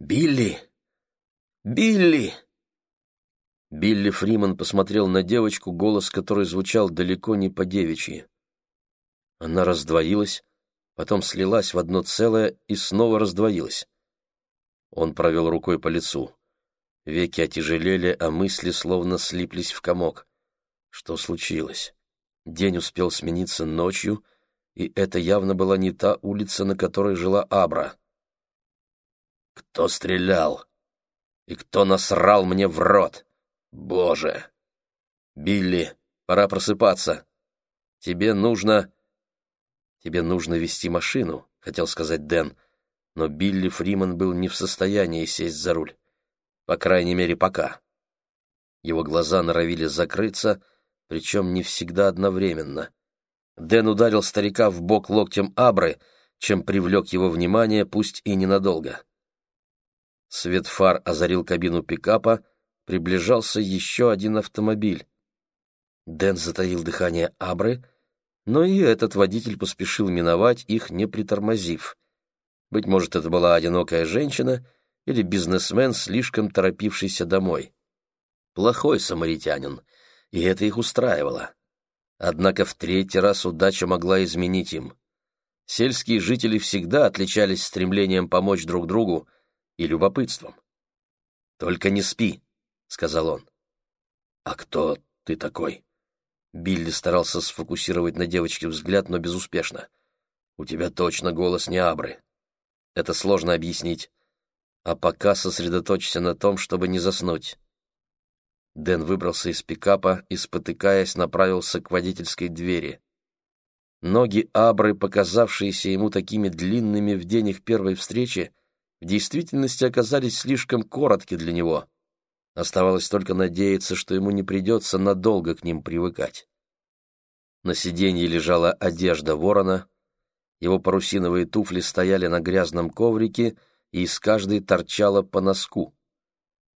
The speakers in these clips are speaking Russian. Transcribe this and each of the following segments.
«Билли! Билли!» Билли Фриман посмотрел на девочку, голос которой звучал далеко не по-девичьи. Она раздвоилась, потом слилась в одно целое и снова раздвоилась. Он провел рукой по лицу. Веки отяжелели, а мысли словно слиплись в комок. Что случилось? День успел смениться ночью, и это явно была не та улица, на которой жила Абра. «Кто стрелял? И кто насрал мне в рот?» Боже! Билли, пора просыпаться. Тебе нужно... Тебе нужно вести машину, хотел сказать Дэн, но Билли Фриман был не в состоянии сесть за руль. По крайней мере, пока. Его глаза норовили закрыться, причем не всегда одновременно. Дэн ударил старика в бок локтем Абры, чем привлек его внимание, пусть и ненадолго. Свет фар озарил кабину пикапа, приближался еще один автомобиль. Дэн затаил дыхание Абры, но и этот водитель поспешил миновать их, не притормозив. Быть может, это была одинокая женщина или бизнесмен, слишком торопившийся домой. Плохой самаритянин, и это их устраивало. Однако в третий раз удача могла изменить им. Сельские жители всегда отличались стремлением помочь друг другу и любопытством. «Только не спи», — сказал он. «А кто ты такой?» Билли старался сфокусировать на девочке взгляд, но безуспешно. «У тебя точно голос не абры. Это сложно объяснить. А пока сосредоточься на том, чтобы не заснуть». Дэн выбрался из пикапа и, спотыкаясь, направился к водительской двери. Ноги Абры, показавшиеся ему такими длинными в день их первой встречи, в действительности оказались слишком коротки для него. Оставалось только надеяться, что ему не придется надолго к ним привыкать. На сиденье лежала одежда ворона, его парусиновые туфли стояли на грязном коврике, и из каждой торчала по носку.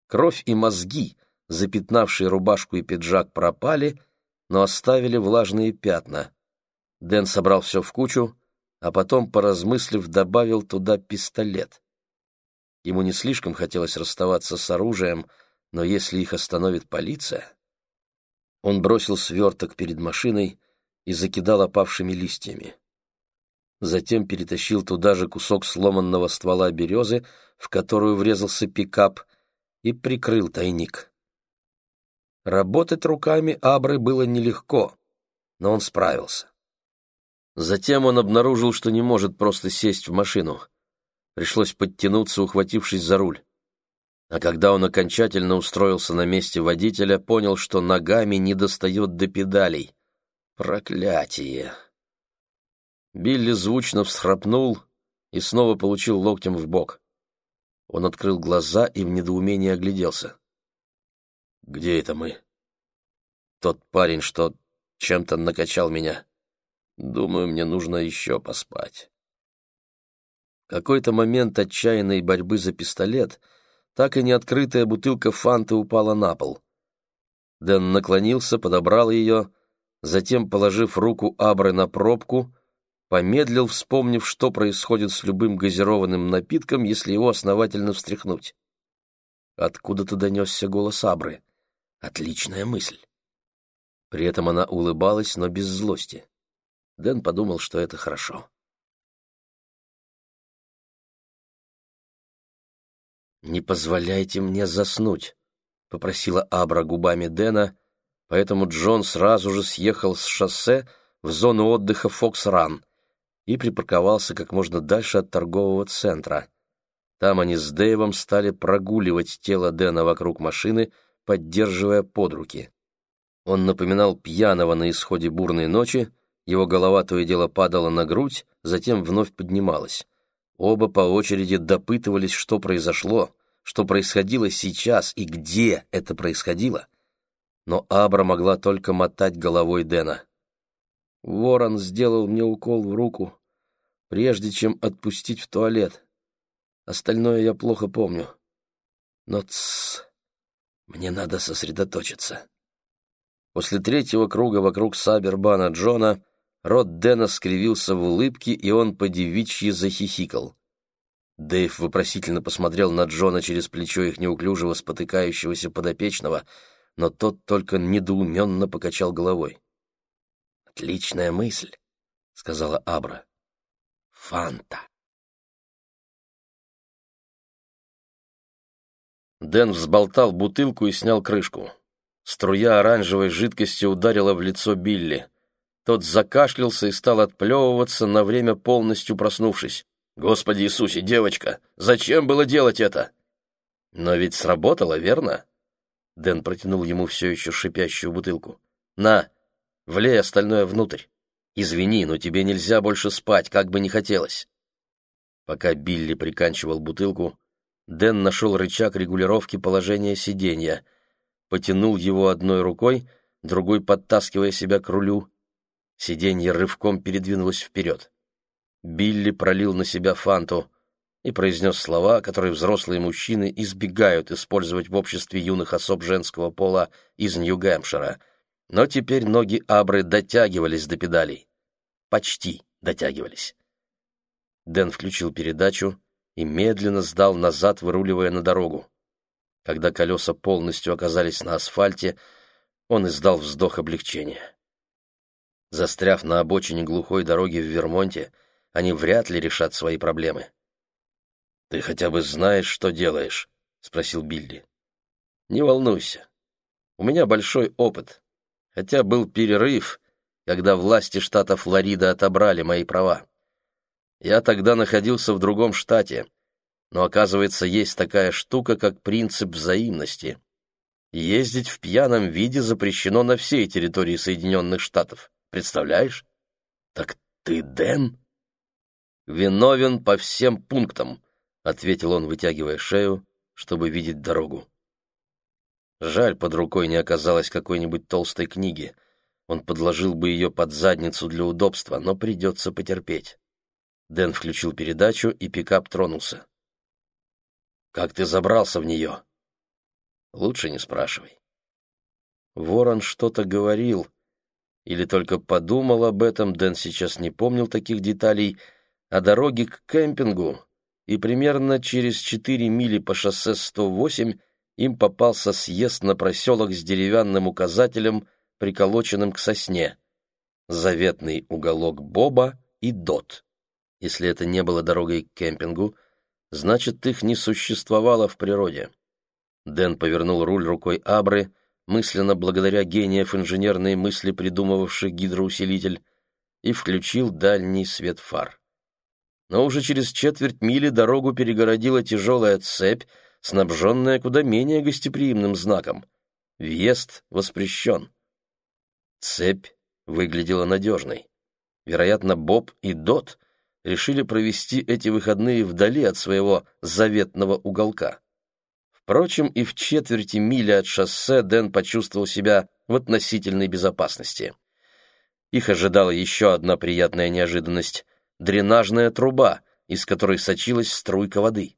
Кровь и мозги, запятнавшие рубашку и пиджак, пропали, но оставили влажные пятна. Дэн собрал все в кучу, а потом, поразмыслив, добавил туда пистолет. Ему не слишком хотелось расставаться с оружием, но если их остановит полиция... Он бросил сверток перед машиной и закидал опавшими листьями. Затем перетащил туда же кусок сломанного ствола березы, в которую врезался пикап, и прикрыл тайник. Работать руками Абры было нелегко, но он справился. Затем он обнаружил, что не может просто сесть в машину. Пришлось подтянуться, ухватившись за руль а когда он окончательно устроился на месте водителя, понял, что ногами не достает до педалей. Проклятие! Билли звучно всхрапнул и снова получил локтем в бок. Он открыл глаза и в недоумении огляделся. «Где это мы?» «Тот парень, что чем-то накачал меня. Думаю, мне нужно еще поспать». Какой-то момент отчаянной борьбы за пистолет — так и неоткрытая бутылка фанты упала на пол. Дэн наклонился, подобрал ее, затем, положив руку Абры на пробку, помедлил, вспомнив, что происходит с любым газированным напитком, если его основательно встряхнуть. Откуда-то донесся голос Абры. Отличная мысль. При этом она улыбалась, но без злости. Дэн подумал, что это хорошо. «Не позволяйте мне заснуть», — попросила Абра губами Дэна, поэтому Джон сразу же съехал с шоссе в зону отдыха Фокс-Ран и припарковался как можно дальше от торгового центра. Там они с Дэйвом стали прогуливать тело Дэна вокруг машины, поддерживая под руки. Он напоминал пьяного на исходе бурной ночи, его голова то и дело падала на грудь, затем вновь поднималась. Оба по очереди допытывались, что произошло, что происходило сейчас и где это происходило. Но Абра могла только мотать головой Дэна. Ворон сделал мне укол в руку, прежде чем отпустить в туалет. Остальное я плохо помню. Но тссс, мне надо сосредоточиться. После третьего круга вокруг Сабербана Джона Рот Дэна скривился в улыбке, и он по девичьи захихикал. Дэйв вопросительно посмотрел на Джона через плечо их неуклюжего спотыкающегося подопечного, но тот только недоуменно покачал головой. «Отличная мысль», — сказала Абра. «Фанта». Дэн взболтал бутылку и снял крышку. Струя оранжевой жидкости ударила в лицо Билли. Тот закашлялся и стал отплевываться, на время полностью проснувшись. «Господи Иисусе, девочка, зачем было делать это?» «Но ведь сработало, верно?» Дэн протянул ему все еще шипящую бутылку. «На, влей остальное внутрь. Извини, но тебе нельзя больше спать, как бы не хотелось». Пока Билли приканчивал бутылку, Дэн нашел рычаг регулировки положения сиденья, потянул его одной рукой, другой подтаскивая себя к рулю. Сиденье рывком передвинулось вперед. Билли пролил на себя фанту и произнес слова, которые взрослые мужчины избегают использовать в обществе юных особ женского пола из Нью-Гэмпшира. Но теперь ноги Абры дотягивались до педалей. Почти дотягивались. Дэн включил передачу и медленно сдал назад, выруливая на дорогу. Когда колеса полностью оказались на асфальте, он издал вздох облегчения. Застряв на обочине глухой дороги в Вермонте, они вряд ли решат свои проблемы. «Ты хотя бы знаешь, что делаешь?» — спросил Билли. «Не волнуйся. У меня большой опыт. Хотя был перерыв, когда власти штата Флорида отобрали мои права. Я тогда находился в другом штате, но, оказывается, есть такая штука, как принцип взаимности. Ездить в пьяном виде запрещено на всей территории Соединенных Штатов. Представляешь? Так ты Дэн?» «Виновен по всем пунктам», — ответил он, вытягивая шею, чтобы видеть дорогу. Жаль, под рукой не оказалось какой-нибудь толстой книги. Он подложил бы ее под задницу для удобства, но придется потерпеть. Дэн включил передачу, и пикап тронулся. «Как ты забрался в нее?» «Лучше не спрашивай». Ворон что-то говорил, или только подумал об этом, Дэн сейчас не помнил таких деталей — о дороге к кемпингу, и примерно через четыре мили по шоссе 108 им попался съезд на проселок с деревянным указателем, приколоченным к сосне. Заветный уголок Боба и Дот. Если это не было дорогой к кемпингу, значит, их не существовало в природе. Дэн повернул руль рукой Абры, мысленно благодаря гениев инженерной мысли, придумывавших гидроусилитель, и включил дальний свет фар но уже через четверть мили дорогу перегородила тяжелая цепь, снабженная куда менее гостеприимным знаком. Въезд воспрещен. Цепь выглядела надежной. Вероятно, Боб и Дот решили провести эти выходные вдали от своего заветного уголка. Впрочем, и в четверти мили от шоссе Дэн почувствовал себя в относительной безопасности. Их ожидала еще одна приятная неожиданность дренажная труба, из которой сочилась струйка воды.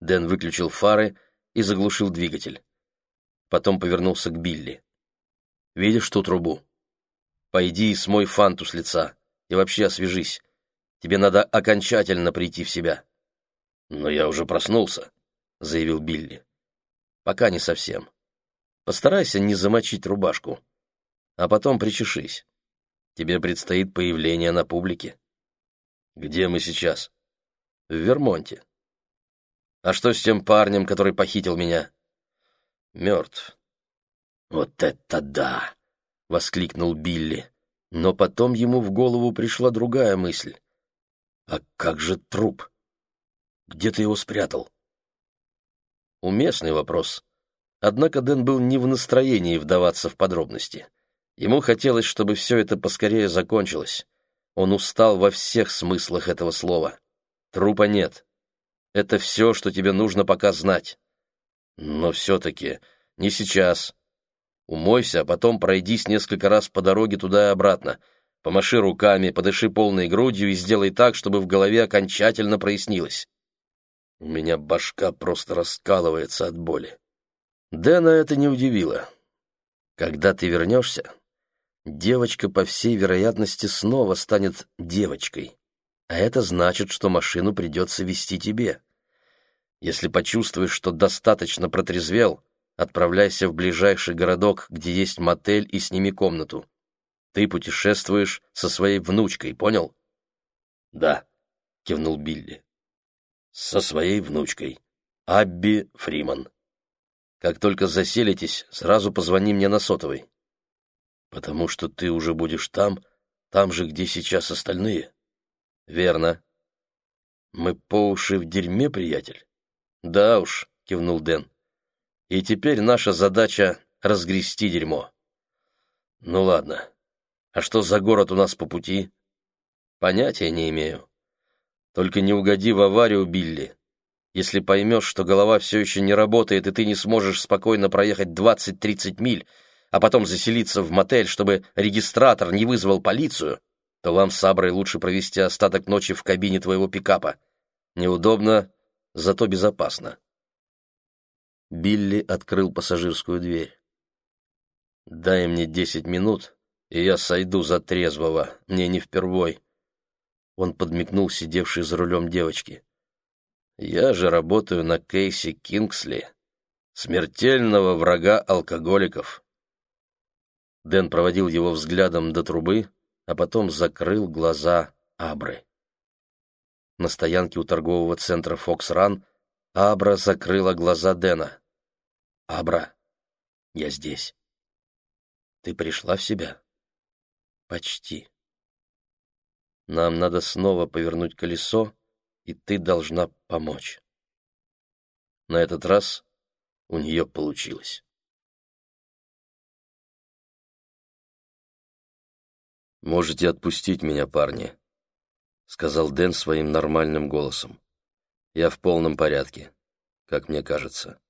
Дэн выключил фары и заглушил двигатель. Потом повернулся к Билли. «Видишь ту трубу? Пойди и смой фанту с лица, и вообще освежись. Тебе надо окончательно прийти в себя». «Но я уже проснулся», — заявил Билли. «Пока не совсем. Постарайся не замочить рубашку, а потом причешись. Тебе предстоит появление на публике». «Где мы сейчас?» «В Вермонте». «А что с тем парнем, который похитил меня?» «Мертв». «Вот это да!» — воскликнул Билли. Но потом ему в голову пришла другая мысль. «А как же труп? Где ты его спрятал?» Уместный вопрос. Однако Дэн был не в настроении вдаваться в подробности. Ему хотелось, чтобы все это поскорее закончилось. Он устал во всех смыслах этого слова. Трупа нет. Это все, что тебе нужно пока знать. Но все-таки не сейчас. Умойся, а потом пройдись несколько раз по дороге туда и обратно. Помаши руками, подыши полной грудью и сделай так, чтобы в голове окончательно прояснилось. У меня башка просто раскалывается от боли. Дэна это не удивило. Когда ты вернешься, девочка, по всей вероятности, снова станет девочкой. а это значит, что машину придется вести тебе. Если почувствуешь, что достаточно протрезвел, отправляйся в ближайший городок, где есть мотель, и сними комнату. Ты путешествуешь со своей внучкой, понял? Да, кивнул Билли. Со своей внучкой. Абби Фриман. Как только заселитесь, сразу позвони мне на сотовый. Потому что ты уже будешь там, там же, где сейчас остальные. Верно. Мы по уши в дерьме, приятель? Да уж, кивнул Дэн. И теперь наша задача — разгрести дерьмо. Ну ладно. А что за город у нас по пути? Понятия не имею. Только не угоди в аварию, Билли. Если поймешь, что голова все еще не работает, и ты не сможешь спокойно проехать 20-30 миль, а потом заселиться в мотель, чтобы регистратор не вызвал полицию, то вам с Аброй лучше провести остаток ночи в кабине твоего пикапа. Неудобно, зато безопасно. Билли открыл пассажирскую дверь. «Дай мне десять минут, и я сойду за трезвого, мне не впервой». Он подмигнул сидевшей за рулем девочки. «Я же работаю на Кейси Кингсли, смертельного врага алкоголиков». Дэн проводил его взглядом до трубы, а потом закрыл глаза Абры. На стоянке у торгового центра «Фокс-Ран» Абра закрыла глаза Дэна. «Абра, я здесь. Ты пришла в себя?» «Почти. Нам надо снова повернуть колесо, и ты должна помочь». На этот раз у нее получилось. «Можете отпустить меня, парни», — сказал Дэн своим нормальным голосом. «Я в полном порядке, как мне кажется».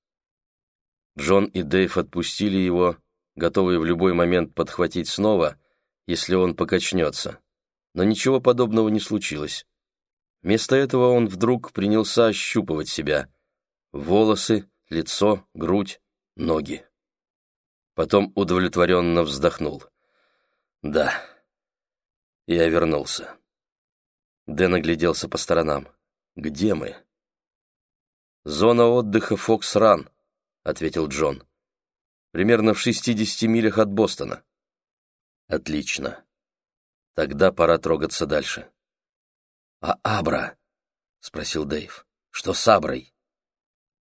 Джон и Дэйв отпустили его, готовые в любой момент подхватить снова, если он покачнется. Но ничего подобного не случилось. Вместо этого он вдруг принялся ощупывать себя. Волосы, лицо, грудь, ноги. Потом удовлетворенно вздохнул. «Да, я вернулся. Дэн огляделся по сторонам. «Где мы?» «Зона отдыха Фокс-Ран», — ответил Джон. «Примерно в шестидесяти милях от Бостона». «Отлично. Тогда пора трогаться дальше». «А Абра?» — спросил Дэйв. «Что с Аброй?»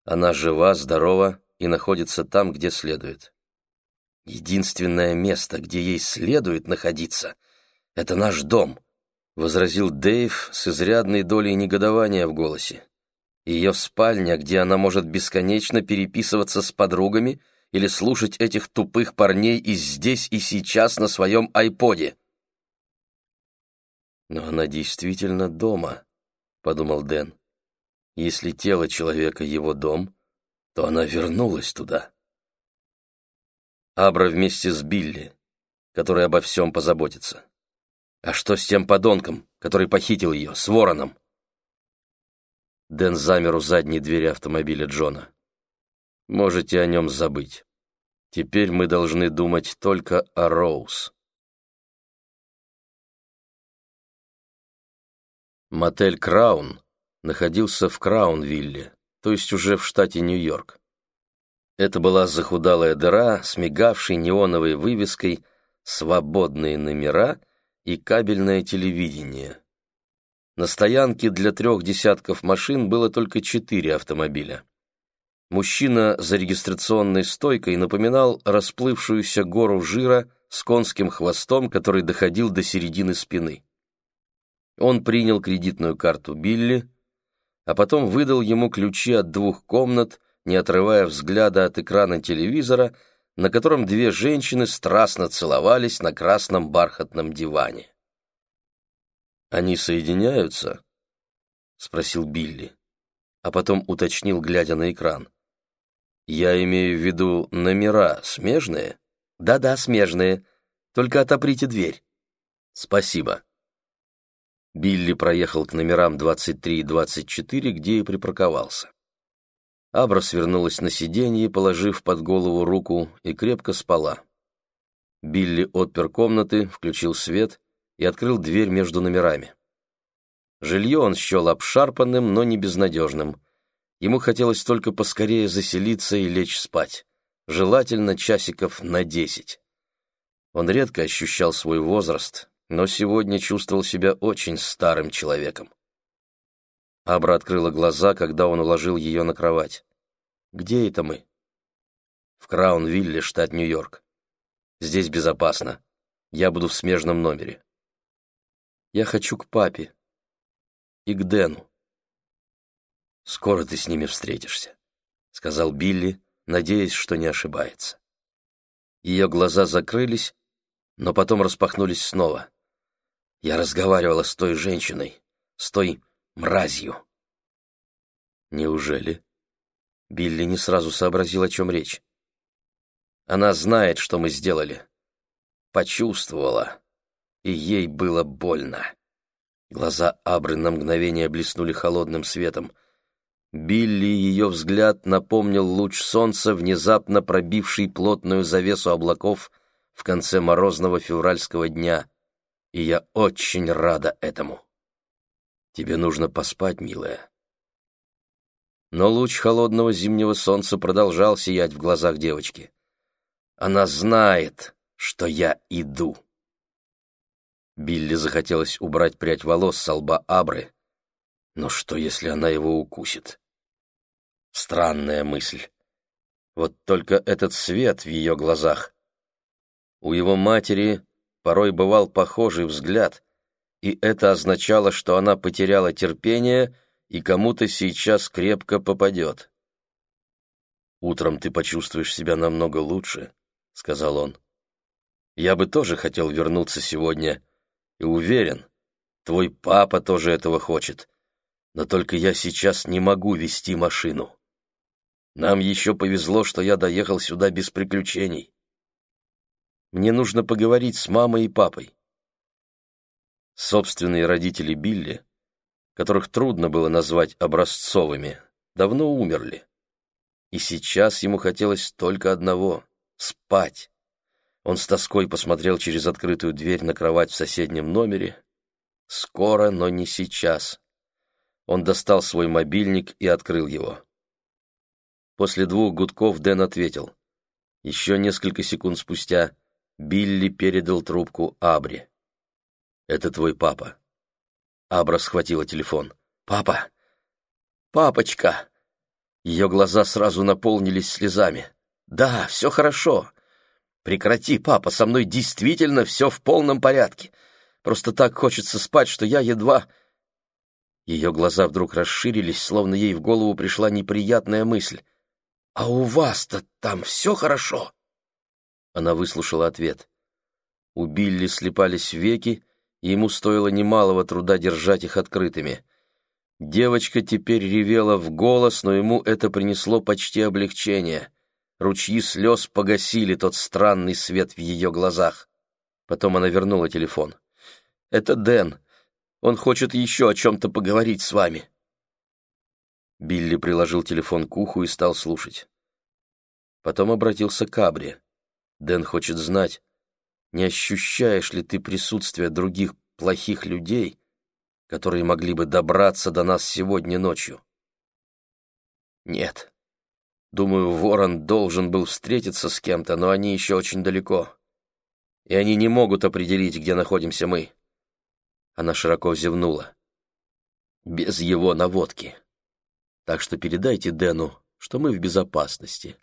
«Она жива, здорова и находится там, где следует». «Единственное место, где ей следует находиться — это наш дом», — возразил Дэйв с изрядной долей негодования в голосе. «Ее спальня, где она может бесконечно переписываться с подругами или слушать этих тупых парней и здесь и сейчас на своем айподе». «Но она действительно дома», — подумал Дэн. «Если тело человека — его дом, то она вернулась туда». Абра вместе с Билли, который обо всем позаботится. А что с тем подонком, который похитил ее, с вороном? Дэн замер у задней двери автомобиля Джона. Можете о нем забыть. Теперь мы должны думать только о Роуз. Мотель «Краун» находился в Краунвилле, то есть уже в штате Нью-Йорк. Это была захудалая дыра с мигавшей неоновой вывеской «Свободные номера» и кабельное телевидение. На стоянке для трех десятков машин было только четыре автомобиля. Мужчина за регистрационной стойкой напоминал расплывшуюся гору жира с конским хвостом, который доходил до середины спины. Он принял кредитную карту Билли, а потом выдал ему ключи от двух комнат, не отрывая взгляда от экрана телевизора, на котором две женщины страстно целовались на красном бархатном диване. «Они соединяются?» — спросил Билли, а потом уточнил, глядя на экран. «Я имею в виду номера смежные?» «Да-да, смежные. Только отоприте дверь». «Спасибо». Билли проехал к номерам 23 и 24, где и припарковался. Абра свернулась на сиденье, положив под голову руку, и крепко спала. Билли отпер комнаты, включил свет и открыл дверь между номерами. Жилье он счел обшарпанным, но не безнадежным. Ему хотелось только поскорее заселиться и лечь спать. Желательно часиков на десять. Он редко ощущал свой возраст, но сегодня чувствовал себя очень старым человеком. Абра открыла глаза, когда он уложил ее на кровать. «Где это мы?» «В Краунвилле, штат Нью-Йорк. Здесь безопасно. Я буду в смежном номере». «Я хочу к папе и к Дэну». «Скоро ты с ними встретишься», — сказал Билли, надеясь, что не ошибается. Ее глаза закрылись, но потом распахнулись снова. Я разговаривала с той женщиной, с той мразью. Неужели? Билли не сразу сообразил, о чем речь. Она знает, что мы сделали. Почувствовала, и ей было больно. Глаза Абры на мгновение блеснули холодным светом. Билли ее взгляд напомнил луч солнца, внезапно пробивший плотную завесу облаков в конце морозного февральского дня, и я очень рада этому. Тебе нужно поспать, милая. Но луч холодного зимнего солнца продолжал сиять в глазах девочки. Она знает, что я иду. Билли захотелось убрать прядь волос с лба Абры. Но что, если она его укусит? Странная мысль. Вот только этот свет в ее глазах. У его матери порой бывал похожий взгляд, и это означало, что она потеряла терпение и кому-то сейчас крепко попадет. «Утром ты почувствуешь себя намного лучше», — сказал он. «Я бы тоже хотел вернуться сегодня, и уверен, твой папа тоже этого хочет, но только я сейчас не могу вести машину. Нам еще повезло, что я доехал сюда без приключений. Мне нужно поговорить с мамой и папой. Собственные родители Билли, которых трудно было назвать образцовыми, давно умерли. И сейчас ему хотелось только одного — спать. Он с тоской посмотрел через открытую дверь на кровать в соседнем номере. Скоро, но не сейчас. Он достал свой мобильник и открыл его. После двух гудков Дэн ответил. Еще несколько секунд спустя Билли передал трубку Абре. Это твой папа». Абра схватила телефон. «Папа! Папочка!» Ее глаза сразу наполнились слезами. «Да, все хорошо. Прекрати, папа, со мной действительно все в полном порядке. Просто так хочется спать, что я едва...» Ее глаза вдруг расширились, словно ей в голову пришла неприятная мысль. «А у вас-то там все хорошо?» Она выслушала ответ. У Билли слепались веки, и ему стоило немалого труда держать их открытыми. Девочка теперь ревела в голос, но ему это принесло почти облегчение. Ручьи слез погасили тот странный свет в ее глазах. Потом она вернула телефон. «Это Дэн. Он хочет еще о чем-то поговорить с вами». Билли приложил телефон к уху и стал слушать. Потом обратился к Абре. «Дэн хочет знать, не ощущаешь ли ты присутствие других плохих людей, которые могли бы добраться до нас сегодня ночью? Нет. Думаю, Ворон должен был встретиться с кем-то, но они еще очень далеко. И они не могут определить, где находимся мы. Она широко зевнула. Без его наводки. Так что передайте Дэну, что мы в безопасности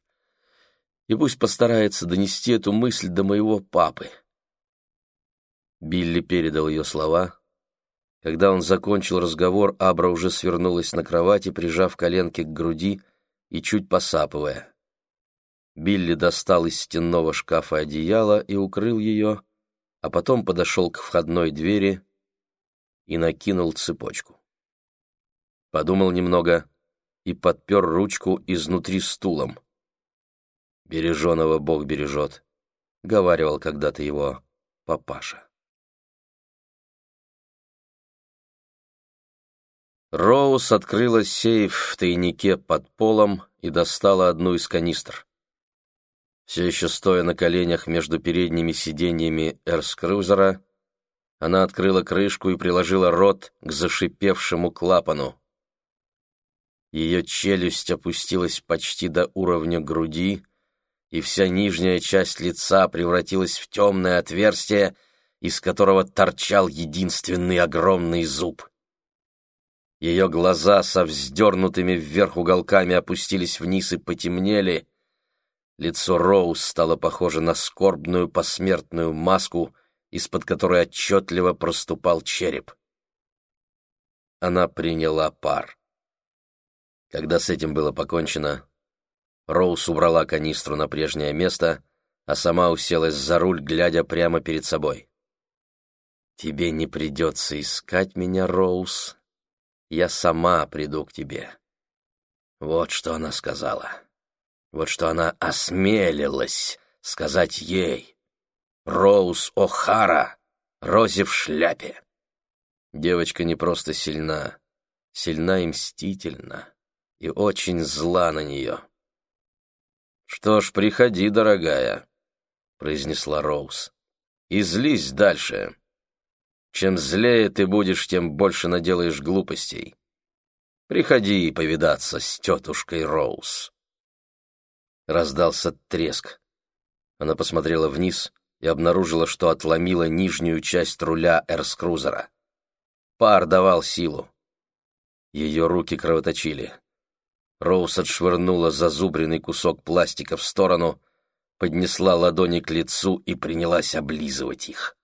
и пусть постарается донести эту мысль до моего папы. Билли передал ее слова. Когда он закончил разговор, Абра уже свернулась на кровати, прижав коленки к груди и чуть посапывая. Билли достал из стенного шкафа одеяло и укрыл ее, а потом подошел к входной двери и накинул цепочку. Подумал немного и подпер ручку изнутри стулом. «Береженого Бог бережет», — говаривал когда-то его папаша. Роуз открыла сейф в тайнике под полом и достала одну из канистр. Все еще стоя на коленях между передними сиденьями эрскрузера, Она открыла крышку и приложила рот к зашипевшему клапану. Ее челюсть опустилась почти до уровня груди, и вся нижняя часть лица превратилась в темное отверстие, из которого торчал единственный огромный зуб. Ее глаза со вздернутыми вверх уголками опустились вниз и потемнели. Лицо Роуз стало похоже на скорбную посмертную маску, из-под которой отчетливо проступал череп. Она приняла пар. Когда с этим было покончено, Роуз убрала канистру на прежнее место, а сама уселась за руль, глядя прямо перед собой. «Тебе не придется искать меня, Роуз. Я сама приду к тебе». Вот что она сказала. Вот что она осмелилась сказать ей. Роуз О'Хара, Рози в шляпе. Девочка не просто сильна, сильна и мстительна, и очень зла на нее. «Что ж, приходи, дорогая», — произнесла Роуз, — «и злись дальше. Чем злее ты будешь, тем больше наделаешь глупостей. Приходи и повидаться с тетушкой Роуз». Раздался треск. Она посмотрела вниз и обнаружила, что отломила нижнюю часть руля эрскрузера. Пар давал силу. Ее руки кровоточили. Роуз отшвырнула зазубренный кусок пластика в сторону, поднесла ладони к лицу и принялась облизывать их.